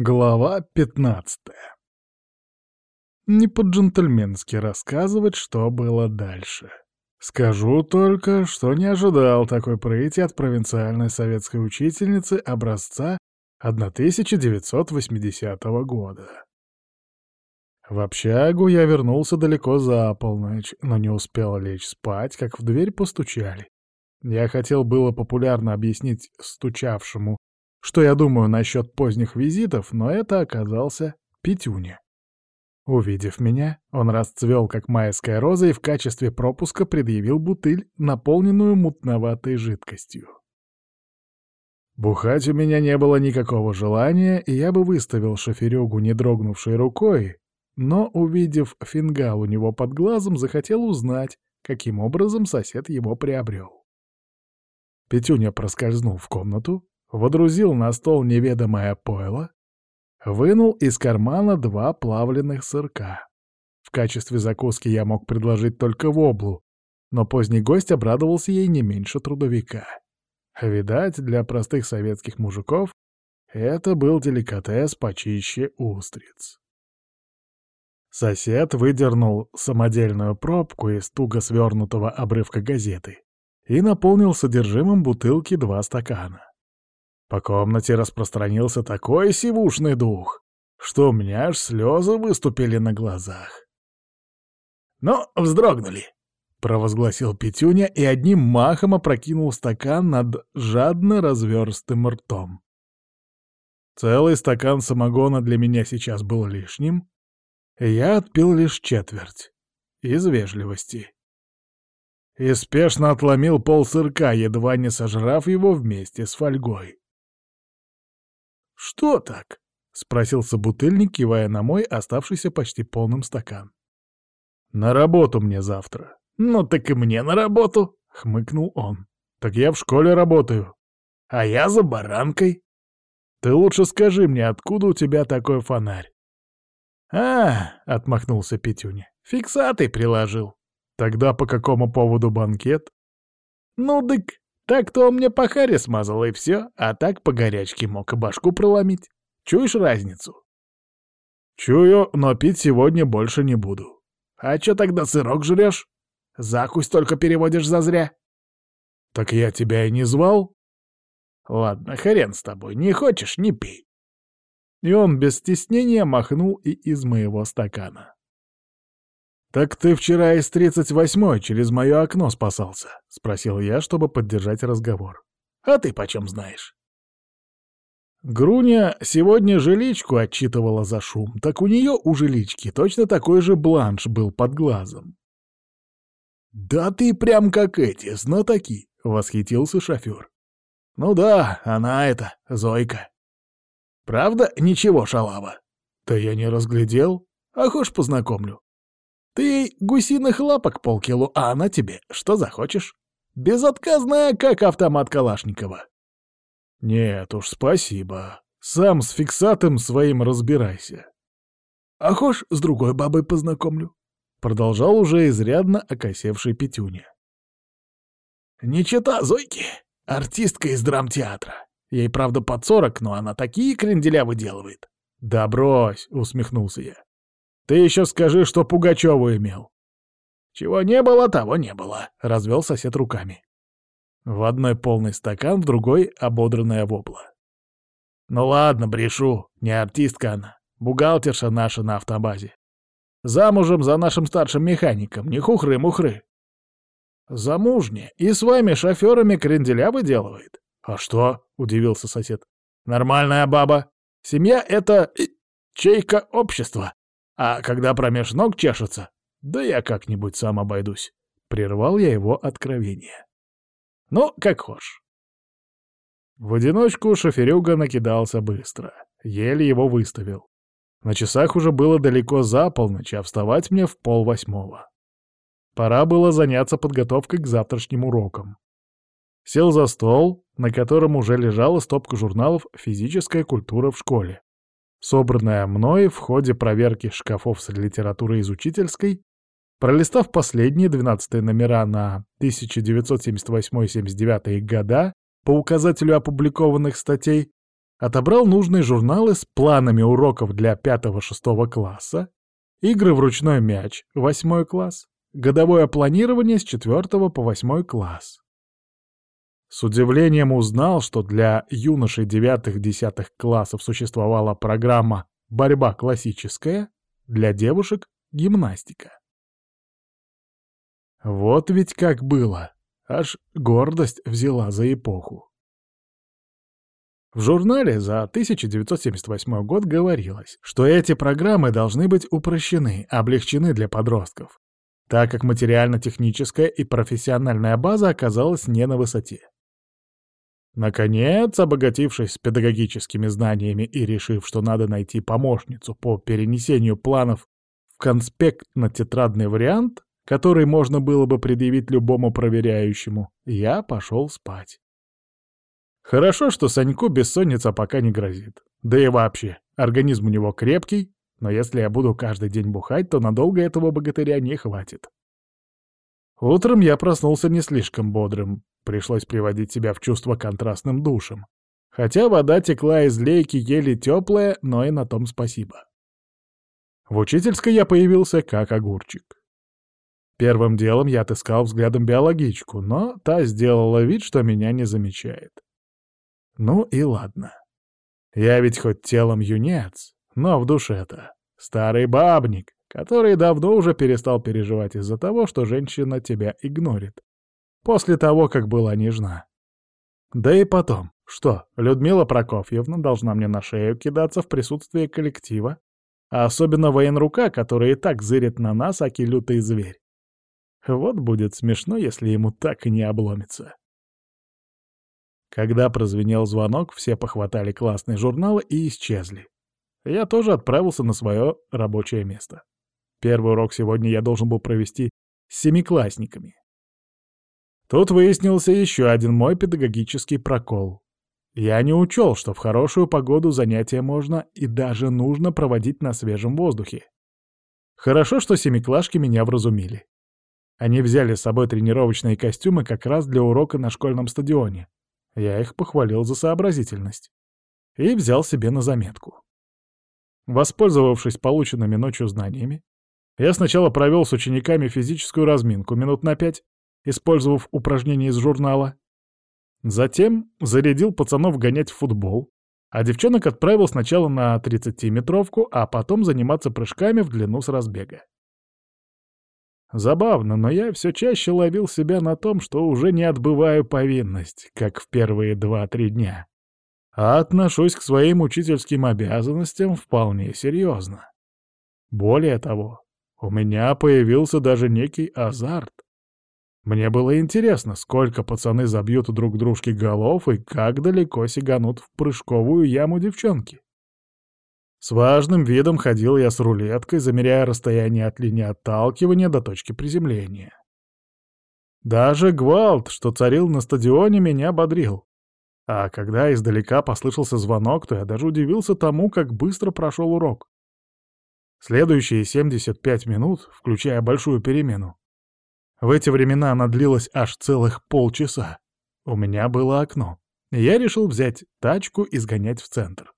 Глава 15 Не по-джентльменски рассказывать, что было дальше. Скажу только, что не ожидал такой прыти от провинциальной советской учительницы образца 1980 года. В общагу я вернулся далеко за полночь, но не успел лечь спать, как в дверь постучали. Я хотел было популярно объяснить стучавшему, что я думаю насчет поздних визитов, но это оказался Петюня. Увидев меня, он расцвел, как майская роза, и в качестве пропуска предъявил бутыль, наполненную мутноватой жидкостью. Бухать у меня не было никакого желания, и я бы выставил шоферёгу, не дрогнувшей рукой, но, увидев фингал у него под глазом, захотел узнать, каким образом сосед его приобрел. Петюня проскользнул в комнату, водрузил на стол неведомое пойло, вынул из кармана два плавленных сырка. В качестве закуски я мог предложить только воблу, но поздний гость обрадовался ей не меньше трудовика. Видать, для простых советских мужиков это был деликатес почище устриц. Сосед выдернул самодельную пробку из туго свернутого обрывка газеты и наполнил содержимым бутылки два стакана. По комнате распространился такой сивушный дух, что у меня аж слезы выступили на глазах. «Ну, вздрогнули!» — провозгласил Петюня и одним махом опрокинул стакан над жадно разверстым ртом. Целый стакан самогона для меня сейчас был лишним, я отпил лишь четверть. Из вежливости. И спешно отломил пол сырка, едва не сожрав его вместе с фольгой. «Что так?» — спросил собутыльник, кивая на мой оставшийся почти полным стакан. «На работу мне завтра». «Ну так и мне на работу», — хмыкнул он. «Так я в школе работаю». «А я за баранкой». «Ты лучше скажи мне, откуда у тебя такой фонарь?» «А, — отмахнулся Петюня, — фиксатый приложил». «Тогда по какому поводу банкет?» «Ну, дык, так-то он мне по харе смазал, и все, а так по горячке мог и башку проломить. Чуешь разницу? Чую, но пить сегодня больше не буду. А чё тогда сырок жрёшь? Закусь только переводишь зазря. Так я тебя и не звал. Ладно, хрен с тобой, не хочешь — не пей. И он без стеснения махнул и из моего стакана. «Так ты вчера из тридцать восьмой через мое окно спасался?» — спросил я, чтобы поддержать разговор. «А ты почем знаешь?» Груня сегодня жиличку отчитывала за шум, так у нее у жилички точно такой же бланш был под глазом. «Да ты прям как эти, знатоки!» — восхитился шофер. «Ну да, она это, Зойка». «Правда, ничего, шалава?» «Да я не разглядел. А хошь познакомлю. Ты гусиных лапок полкило, а она тебе что захочешь? Безотказная, как автомат Калашникова. Нет уж, спасибо. Сам с фиксатом своим разбирайся. А хошь с другой бабой познакомлю. Продолжал уже изрядно окосевший Петюня. Не чита Зойки, артистка из драмтеатра. Ей, правда, под сорок, но она такие кренделя выделывает. «Да брось!» — усмехнулся я. Ты еще скажи, что Пугачеву имел. Чего не было, того не было, — развел сосед руками. В одной полный стакан, в другой — ободранная вопла. Ну ладно, брешу, не артистка она, бухгалтерша наша на автобазе. Замужем за нашим старшим механиком, не хухры-мухры. Замужняя и с вами шоферами кренделя выделывает. А что? — удивился сосед. Нормальная баба. Семья — это чейка общества. А когда промеж ног чешется, да я как-нибудь сам обойдусь. Прервал я его откровение. Ну, как хошь. В одиночку шоферюга накидался быстро. Еле его выставил. На часах уже было далеко за полночь, а вставать мне в пол восьмого. Пора было заняться подготовкой к завтрашним урокам. Сел за стол, на котором уже лежала стопка журналов «Физическая культура в школе» собранная мной в ходе проверки шкафов с литературой из учительской, пролистав последние 12 номера на 1978-79 года по указателю опубликованных статей, отобрал нужные журналы с планами уроков для 5-6 класса, игры в ручной мяч, 8 класс, годовое планирование с 4 по 8 класс. С удивлением узнал, что для юношей 9-10 классов существовала программа «Борьба классическая», для девушек — гимнастика. Вот ведь как было. Аж гордость взяла за эпоху. В журнале за 1978 год говорилось, что эти программы должны быть упрощены, облегчены для подростков, так как материально-техническая и профессиональная база оказалась не на высоте. Наконец, обогатившись педагогическими знаниями и решив, что надо найти помощницу по перенесению планов в конспектно-тетрадный вариант, который можно было бы предъявить любому проверяющему, я пошел спать. Хорошо, что Саньку бессонница пока не грозит. Да и вообще, организм у него крепкий, но если я буду каждый день бухать, то надолго этого богатыря не хватит. Утром я проснулся не слишком бодрым, пришлось приводить себя в чувство контрастным душем. Хотя вода текла из лейки еле теплая, но и на том спасибо. В учительской я появился как огурчик. Первым делом я отыскал взглядом биологичку, но та сделала вид, что меня не замечает. Ну и ладно. Я ведь хоть телом юнец, но в душе-то старый бабник, который давно уже перестал переживать из-за того, что женщина тебя игнорит. После того, как была нежна. Да и потом, что, Людмила Прокофьевна должна мне на шею кидаться в присутствии коллектива? А особенно военрука, который и так зырит на нас, аки лютый зверь. Вот будет смешно, если ему так и не обломится. Когда прозвенел звонок, все похватали классные журналы и исчезли. Я тоже отправился на свое рабочее место. Первый урок сегодня я должен был провести с семиклассниками. Тут выяснился еще один мой педагогический прокол. Я не учел, что в хорошую погоду занятия можно и даже нужно проводить на свежем воздухе. Хорошо, что семиклашки меня вразумили. Они взяли с собой тренировочные костюмы как раз для урока на школьном стадионе. Я их похвалил за сообразительность. И взял себе на заметку. Воспользовавшись полученными ночью знаниями, я сначала провел с учениками физическую разминку минут на пять, использовав упражнения из журнала. Затем зарядил пацанов гонять в футбол, а девчонок отправил сначала на 30-метровку, а потом заниматься прыжками в длину с разбега. Забавно, но я все чаще ловил себя на том, что уже не отбываю повинность, как в первые два-три дня, а отношусь к своим учительским обязанностям вполне серьезно. Более того, у меня появился даже некий азарт. Мне было интересно, сколько пацаны забьют друг дружке голов и как далеко сиганут в прыжковую яму девчонки. С важным видом ходил я с рулеткой, замеряя расстояние от линии отталкивания до точки приземления. Даже гвалт, что царил на стадионе, меня бодрил. А когда издалека послышался звонок, то я даже удивился тому, как быстро прошел урок. Следующие 75 минут, включая большую перемену. В эти времена она длилась аж целых полчаса. У меня было окно. Я решил взять тачку и сгонять в центр.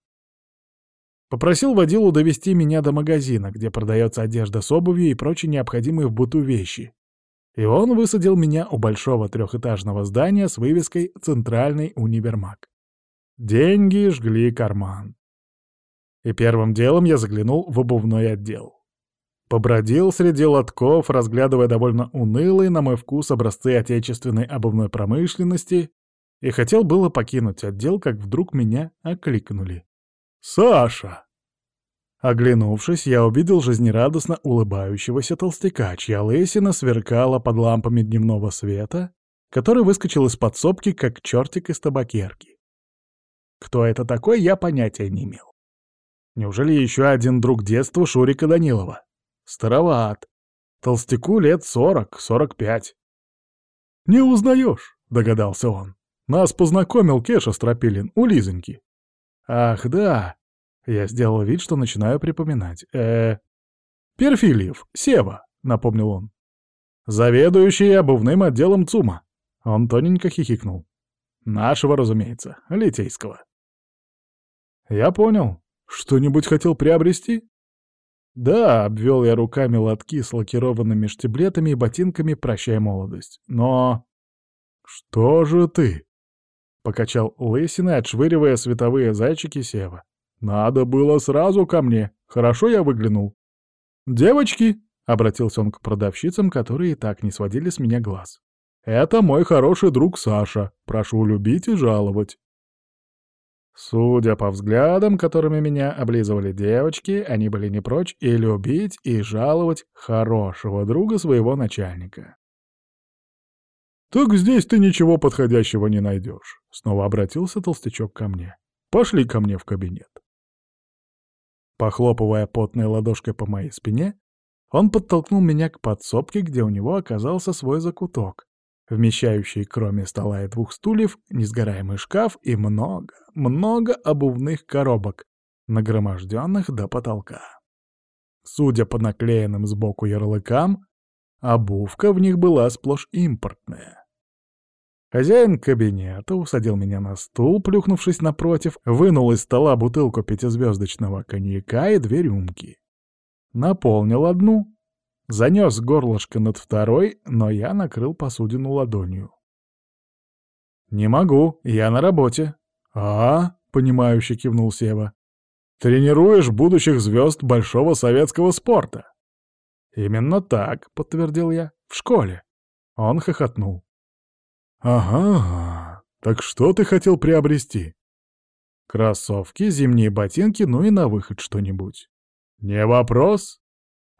Попросил водилу довести меня до магазина, где продается одежда с обувью и прочие необходимые в быту вещи. И он высадил меня у большого трехэтажного здания с вывеской «Центральный универмаг». Деньги жгли карман. И первым делом я заглянул в обувной отдел. Побродил среди лотков, разглядывая довольно унылые, на мой вкус, образцы отечественной обувной промышленности, и хотел было покинуть отдел, как вдруг меня окликнули. «Саша!» Оглянувшись, я увидел жизнерадостно улыбающегося толстяка, чья лысина сверкала под лампами дневного света, который выскочил из подсобки, как чертик из табакерки. Кто это такой, я понятия не имел. Неужели еще один друг детства Шурика Данилова? Староват. Толстяку лет сорок-сорок пять. «Не узнаешь», — догадался он. «Нас познакомил Кеша Стропилин у Лизоньки». «Ах, да!» Я сделал вид, что начинаю припоминать. э «Перфильев, Сева», — напомнил он. «Заведующий обувным отделом ЦУМа». Он тоненько хихикнул. «Нашего, разумеется, литейского». «Я понял. Что-нибудь хотел приобрести?» «Да», — обвел я руками лотки с лакированными штиблетами и ботинками «Прощай, молодость». «Но...» «Что же ты?» — покачал лысиной, отшвыривая световые зайчики Сева. «Надо было сразу ко мне. Хорошо я выглянул». «Девочки!» — обратился он к продавщицам, которые и так не сводили с меня глаз. «Это мой хороший друг Саша. Прошу любить и жаловать». Судя по взглядам, которыми меня облизывали девочки, они были не прочь и любить, и жаловать хорошего друга своего начальника. «Так здесь ты ничего подходящего не найдешь», — снова обратился толстячок ко мне. «Пошли ко мне в кабинет». Похлопывая потной ладошкой по моей спине, он подтолкнул меня к подсобке, где у него оказался свой закуток, вмещающий, кроме стола и двух стульев, несгораемый шкаф и много, много обувных коробок, нагроможденных до потолка. Судя по наклеенным сбоку ярлыкам, обувка в них была сплошь импортная. Хозяин кабинета усадил меня на стул, плюхнувшись напротив, вынул из стола бутылку пятизвездочного коньяка и две рюмки. Наполнил одну, занес горлышко над второй, но я накрыл посудину ладонью. «Не могу, я на работе». «А?» — понимающе кивнул Сева. «Тренируешь будущих звезд большого советского спорта». «Именно так», — подтвердил я, — «в школе». Он хохотнул. «Ага, так что ты хотел приобрести?» «Кроссовки, зимние ботинки, ну и на выход что-нибудь». «Не вопрос», —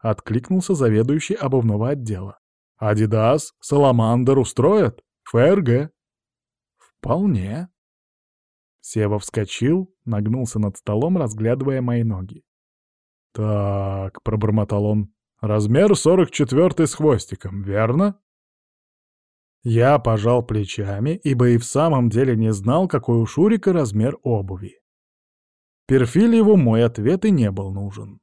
откликнулся заведующий обувного отдела. «Адидас, Саламандр устроят? ФРГ?» «Вполне». Сева вскочил, нагнулся над столом, разглядывая мои ноги. «Так», — пробормотал он, — «размер сорок четвертый с хвостиком, верно?» Я пожал плечами, ибо и в самом деле не знал, какой у Шурика размер обуви. Перфильеву мой ответ и не был нужен.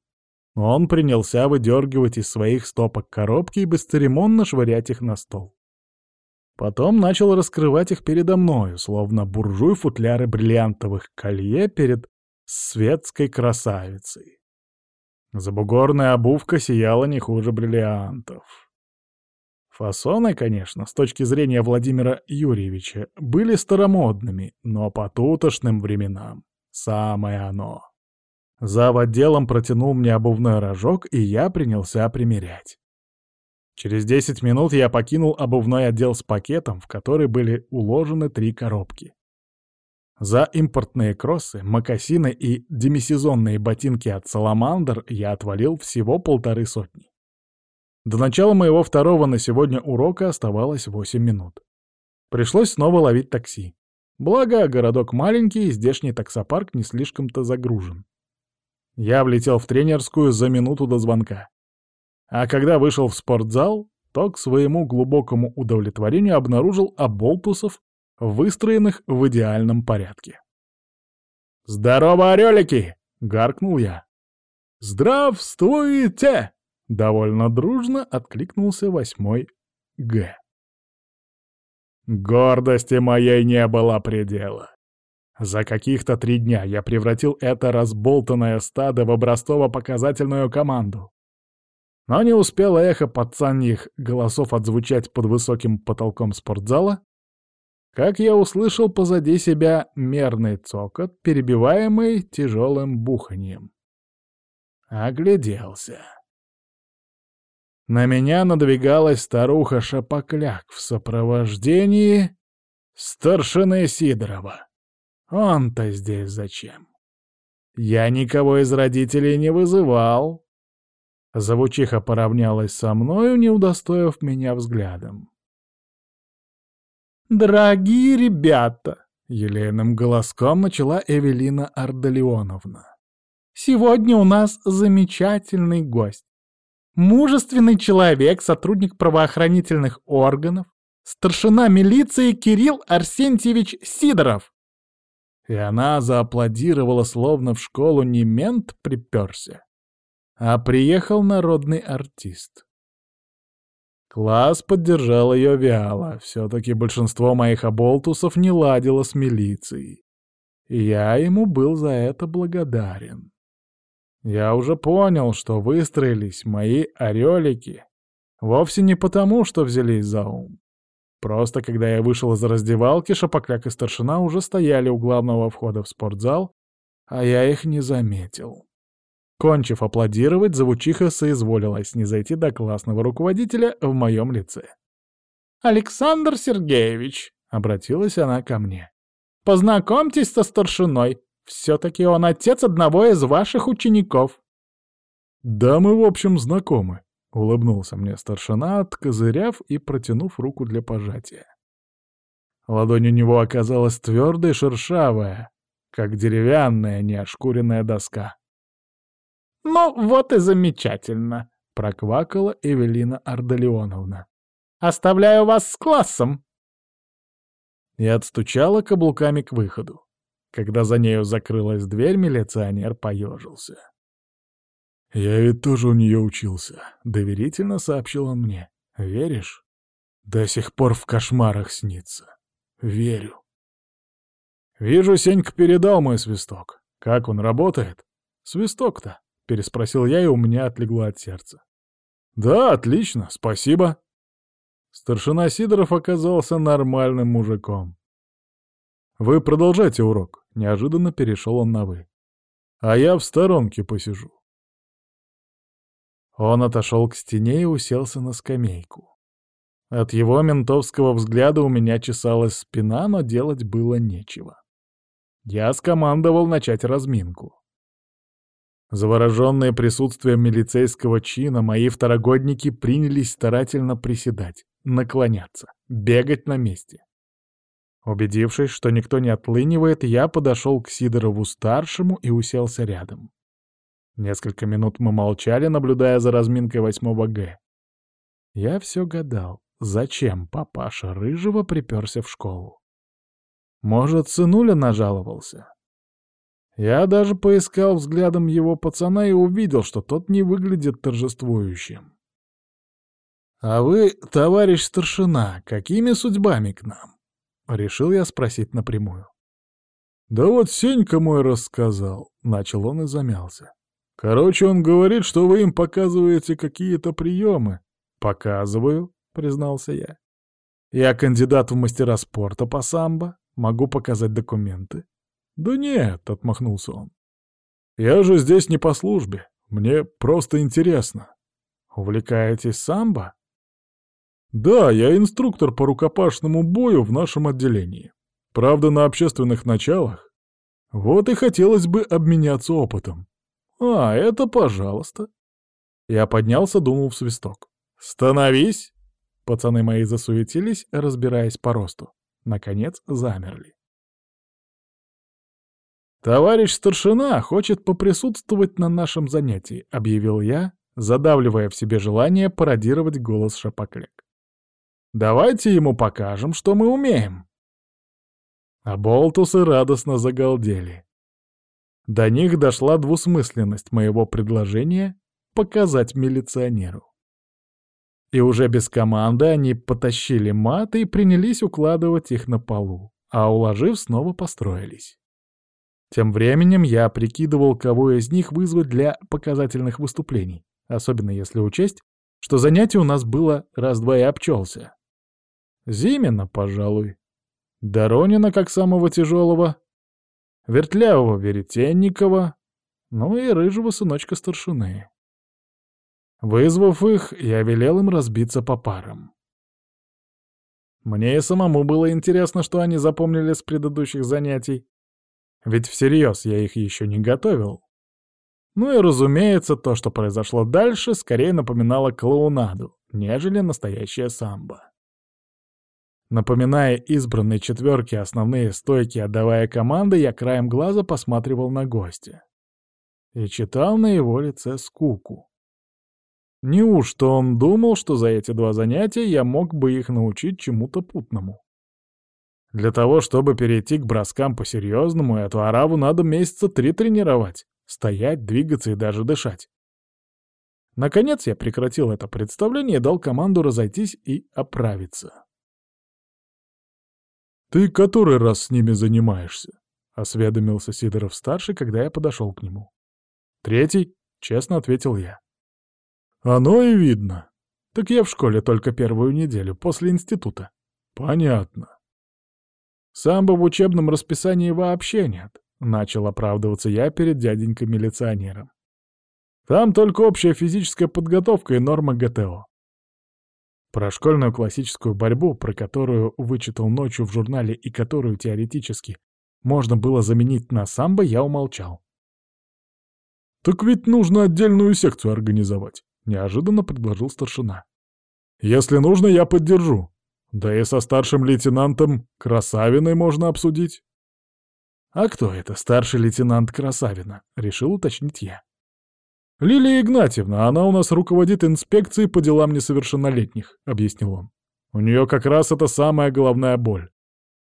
Он принялся выдергивать из своих стопок коробки и бесцеремонно швырять их на стол. Потом начал раскрывать их передо мною, словно буржуй футляры бриллиантовых колье перед светской красавицей. Забугорная обувка сияла не хуже бриллиантов. Фасоны, конечно, с точки зрения Владимира Юрьевича, были старомодными, но по тутошным временам самое оно. Зав. отделом протянул мне обувной рожок, и я принялся примерять. Через 10 минут я покинул обувной отдел с пакетом, в который были уложены три коробки. За импортные кроссы, мокасины и демисезонные ботинки от Саламандр я отвалил всего полторы сотни. До начала моего второго на сегодня урока оставалось 8 минут. Пришлось снова ловить такси. Благо, городок маленький, и здешний таксопарк не слишком-то загружен. Я влетел в тренерскую за минуту до звонка. А когда вышел в спортзал, то к своему глубокому удовлетворению обнаружил оболтусов, выстроенных в идеальном порядке. «Здорово, орелики!» — гаркнул я. «Здравствуйте!» Довольно дружно откликнулся восьмой Г. Гордости моей не было предела. За каких-то три дня я превратил это разболтанное стадо в образцово-показательную команду. Но не успело эхо пацаньих голосов отзвучать под высоким потолком спортзала, как я услышал позади себя мерный цокот, перебиваемый тяжелым буханием. Огляделся. На меня надвигалась старуха Шапокляк в сопровождении старшины Сидорова. Он-то здесь зачем? Я никого из родителей не вызывал. Завучиха поравнялась со мною, не удостоив меня взглядом. «Дорогие ребята!» — елейным голоском начала Эвелина Ардалионовна. «Сегодня у нас замечательный гость. Мужественный человек, сотрудник правоохранительных органов, старшина милиции Кирилл Арсентьевич Сидоров. И она зааплодировала, словно в школу не мент приперся, а приехал народный артист. Класс поддержал ее вяло, все-таки большинство моих оболтусов не ладило с милицией. и я ему был за это благодарен. Я уже понял, что выстроились мои орелики вовсе не потому, что взялись за ум. Просто когда я вышел из раздевалки, Шапокляк и старшина уже стояли у главного входа в спортзал, а я их не заметил. Кончив аплодировать, завучиха соизволилась не зайти до классного руководителя в моем лице. «Александр Сергеевич», — обратилась она ко мне, — «познакомьтесь со старшиной. Все-таки он отец одного из ваших учеников». «Да мы, в общем, знакомы», — улыбнулся мне старшина, откозыряв и протянув руку для пожатия. Ладонь у него оказалась твердой, шершавая, как деревянная неошкуренная доска. «Ну, вот и замечательно», — проквакала Эвелина Ардалионовна. «Оставляю вас с классом». И отстучала каблуками к выходу. Когда за нею закрылась дверь, милиционер поежился. «Я ведь тоже у нее учился», — доверительно сообщил он мне. «Веришь? До сих пор в кошмарах снится. Верю». «Вижу, Сенька передал мой свисток. Как он работает?» «Свисток-то?» — переспросил я, и у меня отлегло от сердца. «Да, отлично, спасибо». Старшина Сидоров оказался нормальным мужиком. «Вы продолжайте урок», — неожиданно перешел он на «вы». «А я в сторонке посижу». Он отошел к стене и уселся на скамейку. От его ментовского взгляда у меня чесалась спина, но делать было нечего. Я скомандовал начать разминку. Завороженные присутствием милицейского чина, мои второгодники принялись старательно приседать, наклоняться, бегать на месте. Убедившись, что никто не отлынивает, я подошел к Сидорову-старшему и уселся рядом. Несколько минут мы молчали, наблюдая за разминкой восьмого Г. Я все гадал, зачем папаша Рыжего приперся в школу. Может, сынуля нажаловался? Я даже поискал взглядом его пацана и увидел, что тот не выглядит торжествующим. «А вы, товарищ старшина, какими судьбами к нам?» — решил я спросить напрямую. «Да вот Сенька мой рассказал», — начал он и замялся. Короче, он говорит, что вы им показываете какие-то приемы. Показываю, признался я. Я кандидат в мастера спорта по самбо. Могу показать документы. Да нет, отмахнулся он. Я же здесь не по службе. Мне просто интересно. Увлекаетесь самбо? Да, я инструктор по рукопашному бою в нашем отделении. Правда, на общественных началах. Вот и хотелось бы обменяться опытом. «А, это пожалуйста». Я поднялся, думал в свисток. «Становись!» Пацаны мои засуетились, разбираясь по росту. Наконец замерли. «Товарищ старшина хочет поприсутствовать на нашем занятии», — объявил я, задавливая в себе желание пародировать голос Шапокляк. «Давайте ему покажем, что мы умеем». А болтусы радостно загалдели. До них дошла двусмысленность моего предложения показать милиционеру. И уже без команды они потащили маты и принялись укладывать их на полу, а уложив, снова построились. Тем временем я прикидывал, кого из них вызвать для показательных выступлений, особенно если учесть, что занятие у нас было раз-два и обчелся. Зимина, пожалуй. Доронина как самого тяжелого, Вертлявого Веретенникова, ну и рыжего сыночка старшины. Вызвав их, я велел им разбиться по парам. Мне и самому было интересно, что они запомнили с предыдущих занятий. Ведь всерьез я их еще не готовил. Ну и, разумеется, то, что произошло дальше, скорее напоминало клоунаду, нежели настоящее самбо. Напоминая избранной четверке основные стойки, отдавая команды, я краем глаза посматривал на гостя. И читал на его лице скуку. Неужто он думал, что за эти два занятия я мог бы их научить чему-то путному? Для того, чтобы перейти к броскам по-серьезному, эту араву надо месяца три тренировать. Стоять, двигаться и даже дышать. Наконец я прекратил это представление и дал команду разойтись и оправиться. «Ты который раз с ними занимаешься?» осведомился Сидоров-старший, когда я подошел к нему. «Третий», — честно ответил я. «Оно и видно. Так я в школе только первую неделю, после института». «Понятно». «Самбо в учебном расписании вообще нет», — начал оправдываться я перед дяденькой-милиционером. «Там только общая физическая подготовка и норма ГТО. Про школьную классическую борьбу, про которую вычитал ночью в журнале и которую теоретически можно было заменить на самбо, я умолчал. «Так ведь нужно отдельную секцию организовать», — неожиданно предложил старшина. «Если нужно, я поддержу. Да и со старшим лейтенантом Красавиной можно обсудить». «А кто это, старший лейтенант Красавина?» — решил уточнить я. «Лилия Игнатьевна, она у нас руководит инспекцией по делам несовершеннолетних», — объяснил он. «У нее как раз это самая головная боль.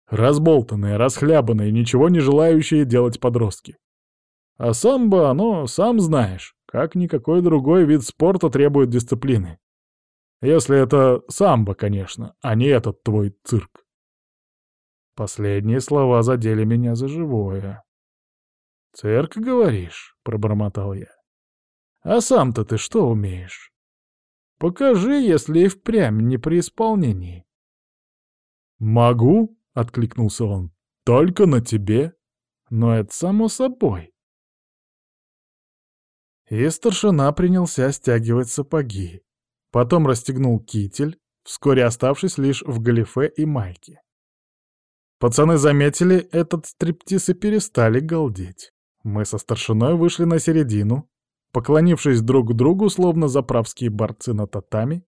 Разболтанные, расхлябанные, ничего не желающие делать подростки. А самбо, оно, сам знаешь, как никакой другой вид спорта требует дисциплины. Если это самбо, конечно, а не этот твой цирк». Последние слова задели меня за живое. «Цирк, говоришь?» — пробормотал я. А сам-то ты что умеешь? Покажи, если и впрямь не при исполнении. «Могу», — откликнулся он, — «только на тебе. Но это само собой». И старшина принялся стягивать сапоги. Потом расстегнул китель, вскоре оставшись лишь в галифе и майке. Пацаны заметили этот стриптиз и перестали галдеть. Мы со старшиной вышли на середину, поклонившись друг другу, словно заправские борцы на татами.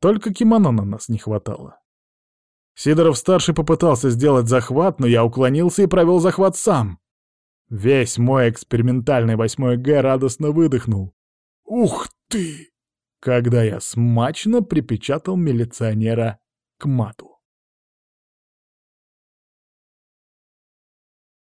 Только кимоно на нас не хватало. Сидоров-старший попытался сделать захват, но я уклонился и провел захват сам. Весь мой экспериментальный 8 Г радостно выдохнул. «Ух ты!» когда я смачно припечатал милиционера к мату.